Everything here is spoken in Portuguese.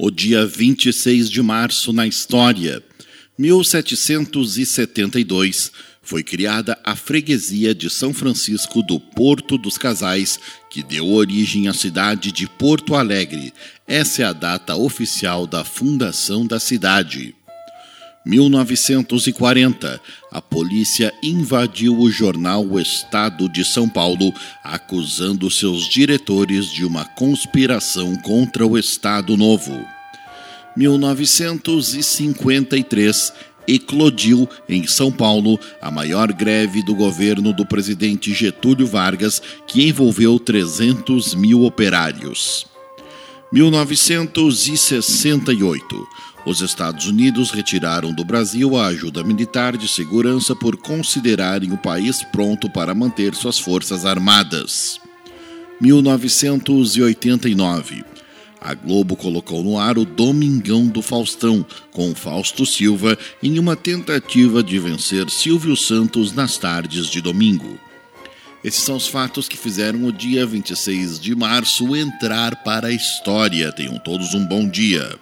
O dia 26 de março na história. 1772 foi criada a freguesia de São Francisco do Porto dos Casais, que deu origem à cidade de Porto Alegre. Essa é a data oficial da fundação da cidade. 1940, a polícia invadiu o jornal O Estado de São Paulo, acusando seus diretores de uma conspiração contra o Estado Novo. 1953, eclodiu em São Paulo a maior greve do governo do presidente Getúlio Vargas, que envolveu 300 mil operários. 1968 os Estados Unidos retiraram do Brasil a ajuda militar de segurança por considerarem o país pronto para manter suas forças armadas. 1989. A Globo colocou no ar o Domingão do Faustão, com Fausto Silva, em uma tentativa de vencer Silvio Santos nas tardes de domingo. Esses são os fatos que fizeram o dia 26 de março entrar para a história. Tenham todos um bom dia.